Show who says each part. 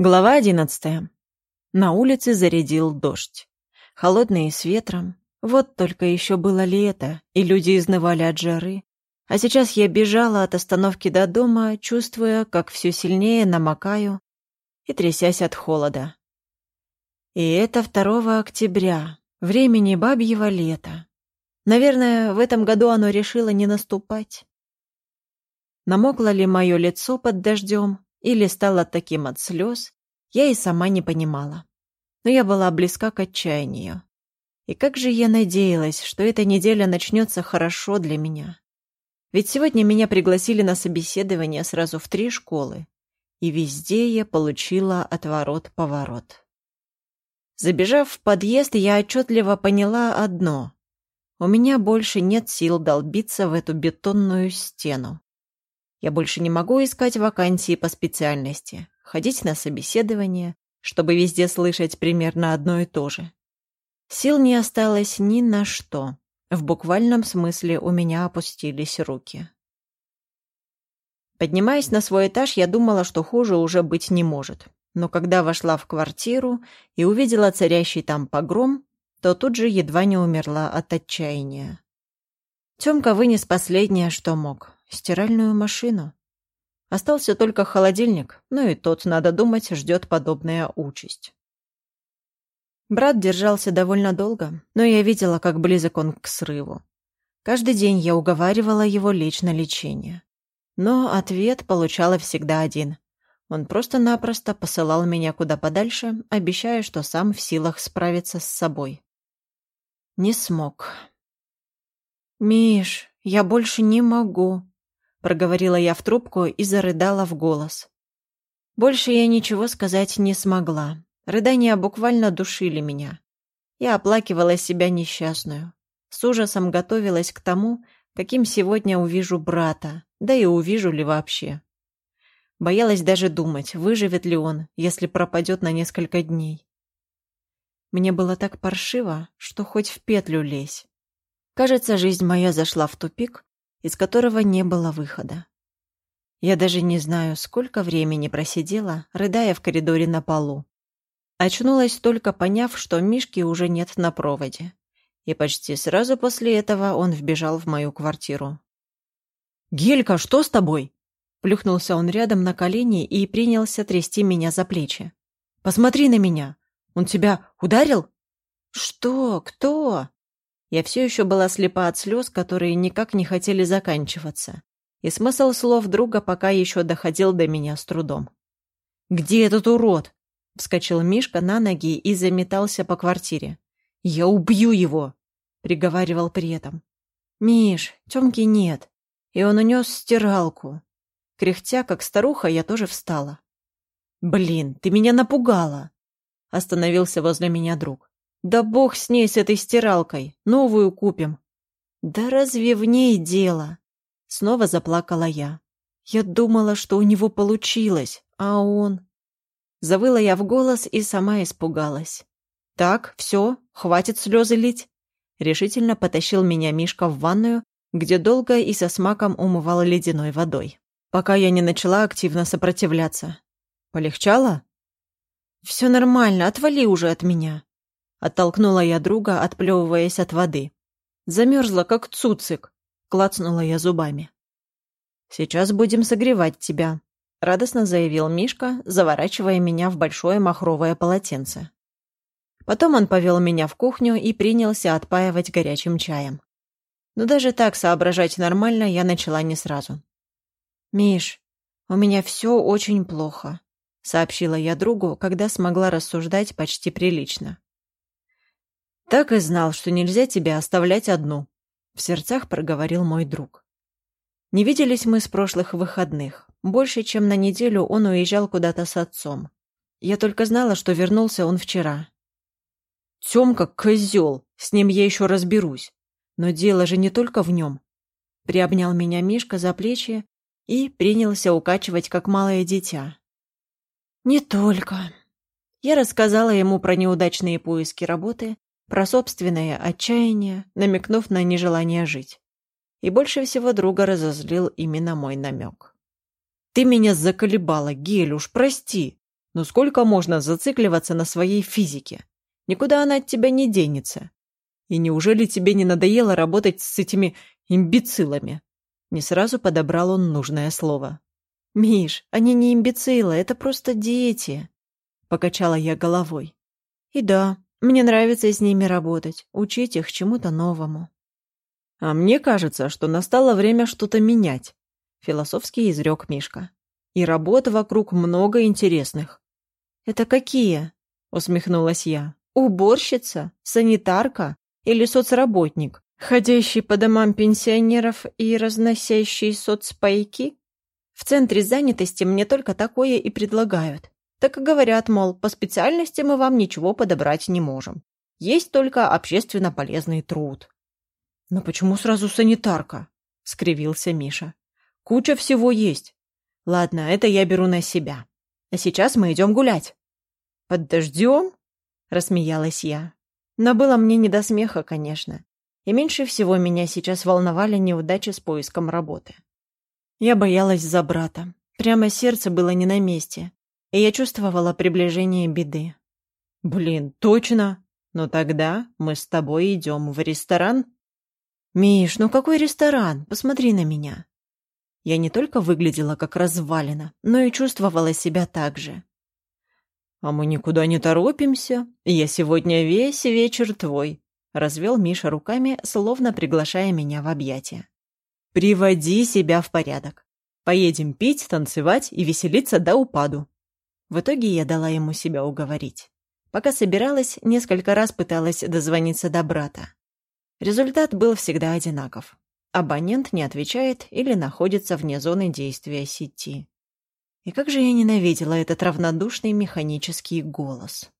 Speaker 1: Глава одиннадцатая. На улице зарядил дождь. Холодный и с ветром. Вот только еще было лето, и люди изнывали от жары. А сейчас я бежала от остановки до дома, чувствуя, как все сильнее намокаю и трясясь от холода. И это 2 октября, времени бабьего лета. Наверное, в этом году оно решило не наступать. Намокло ли мое лицо под дождем, или стала таким от слез, я и сама не понимала. Но я была близка к отчаянию. И как же я надеялась, что эта неделя начнется хорошо для меня. Ведь сегодня меня пригласили на собеседование сразу в три школы. И везде я получила отворот-поворот. Забежав в подъезд, я отчетливо поняла одно. У меня больше нет сил долбиться в эту бетонную стену. Я больше не могу искать вакансии по специальности, ходить на собеседование, чтобы везде слышать примерно одно и то же. Сил не осталось ни на что. В буквальном смысле у меня опустились руки. Поднимаясь на свой этаж, я думала, что хуже уже быть не может. Но когда вошла в квартиру и увидела царящий там погром, то тут же едва не умерла от отчаяния. Тёмка вынес последнее, что мог стиральную машину. Остался только холодильник, ну и тот, надо думать, ждет подобная участь. Брат держался довольно долго, но я видела, как близок он к срыву. Каждый день я уговаривала его лечь на лечение. Но ответ получала всегда один. Он просто-напросто посылал меня куда подальше, обещая, что сам в силах справиться с собой. Не смог. «Миш, я больше не могу», — проговорила я в трубку и зарыдала в голос. Больше я ничего сказать не смогла. Рыдания буквально душили меня. Я оплакивала себя несчастную. С ужасом готовилась к тому, каким сегодня увижу брата, да и увижу ли вообще. Боялась даже думать, выживет ли он, если пропадет на несколько дней. Мне было так паршиво, что хоть в петлю лезь. Кажется, жизнь моя зашла в тупик, из которого не было выхода. Я даже не знаю, сколько времени просидела, рыдая в коридоре на полу. Очнулась только поняв, что Мишки уже нет на проводе. И почти сразу после этого он вбежал в мою квартиру. «Гелька, что с тобой?» Плюхнулся он рядом на колени и принялся трясти меня за плечи. «Посмотри на меня! Он тебя ударил?» «Что? Кто?» Я все еще была слепа от слез, которые никак не хотели заканчиваться. И смысл слов друга пока еще доходил до меня с трудом. «Где этот урод?» — вскочил Мишка на ноги и заметался по квартире. «Я убью его!» — приговаривал при этом. «Миш, Тёмки нет, и он унес стиралку». Кряхтя, как старуха, я тоже встала. «Блин, ты меня напугала!» — остановился возле меня друг. Да бог с ней, с этой стиралкой. Новую купим. Да разве в ней дело? Снова заплакала я. Я думала, что у него получилось, а он... Завыла я в голос и сама испугалась. «Так, все, хватит слезы лить». Решительно потащил меня Мишка в ванную, где долго и со смаком умывал ледяной водой. Пока я не начала активно сопротивляться. «Полегчало?» «Все нормально, отвали уже от меня», Оттолкнула я друга, отплевываясь от воды. Замерзла, как цуцик. Клацнула я зубами. «Сейчас будем согревать тебя», — радостно заявил Мишка, заворачивая меня в большое махровое полотенце. Потом он повел меня в кухню и принялся отпаивать горячим чаем. Но даже так соображать нормально я начала не сразу. «Миш, у меня все очень плохо», — сообщила я другу, когда смогла рассуждать почти прилично. «Так и знал, что нельзя тебя оставлять одну», — в сердцах проговорил мой друг. Не виделись мы с прошлых выходных. Больше, чем на неделю он уезжал куда-то с отцом. Я только знала, что вернулся он вчера. Тёмка — козёл, с ним я еще разберусь. Но дело же не только в нем. Приобнял меня Мишка за плечи и принялся укачивать, как малое дитя. «Не только». Я рассказала ему про неудачные поиски работы, про собственное отчаяние, намекнув на нежелание жить. И больше всего друга разозлил именно мой намек. «Ты меня заколебала, Гель, уж прости!» Но сколько можно зацикливаться на своей физике? Никуда она от тебя не денется. И неужели тебе не надоело работать с этими имбецилами?» Не сразу подобрал он нужное слово. «Миш, они не имбецилы, это просто дети», — покачала я головой. «И да, мне нравится с ними работать, учить их чему-то новому». «А мне кажется, что настало время что-то менять», — философски изрек Мишка. «И работ вокруг много интересных». «Это какие?» — усмехнулась я. «Уборщица? Санитарка? Или соцработник, ходящий по домам пенсионеров и разносящий соцпайки?» В центре занятости мне только такое и предлагают. Так и говорят, мол, по специальности мы вам ничего подобрать не можем. Есть только общественно полезный труд. «Но почему сразу санитарка?» — скривился Миша. «Куча всего есть. Ладно, это я беру на себя. А сейчас мы идем гулять». «Под дождем?» — рассмеялась я. Но было мне не до смеха, конечно. И меньше всего меня сейчас волновали неудачи с поиском работы. Я боялась за брата. Прямо сердце было не на месте, и я чувствовала приближение беды. «Блин, точно! Но тогда мы с тобой идем в ресторан?» «Миш, ну какой ресторан? Посмотри на меня!» Я не только выглядела как развалина, но и чувствовала себя так же. «А мы никуда не торопимся. Я сегодня весь вечер твой», — развел Миша руками, словно приглашая меня в объятия. Приводи себя в порядок. Поедем пить, танцевать и веселиться до упаду. В итоге я дала ему себя уговорить. Пока собиралась, несколько раз пыталась дозвониться до брата. Результат был всегда одинаков. Абонент не отвечает или находится вне зоны действия сети. И как же я ненавидела этот равнодушный механический голос.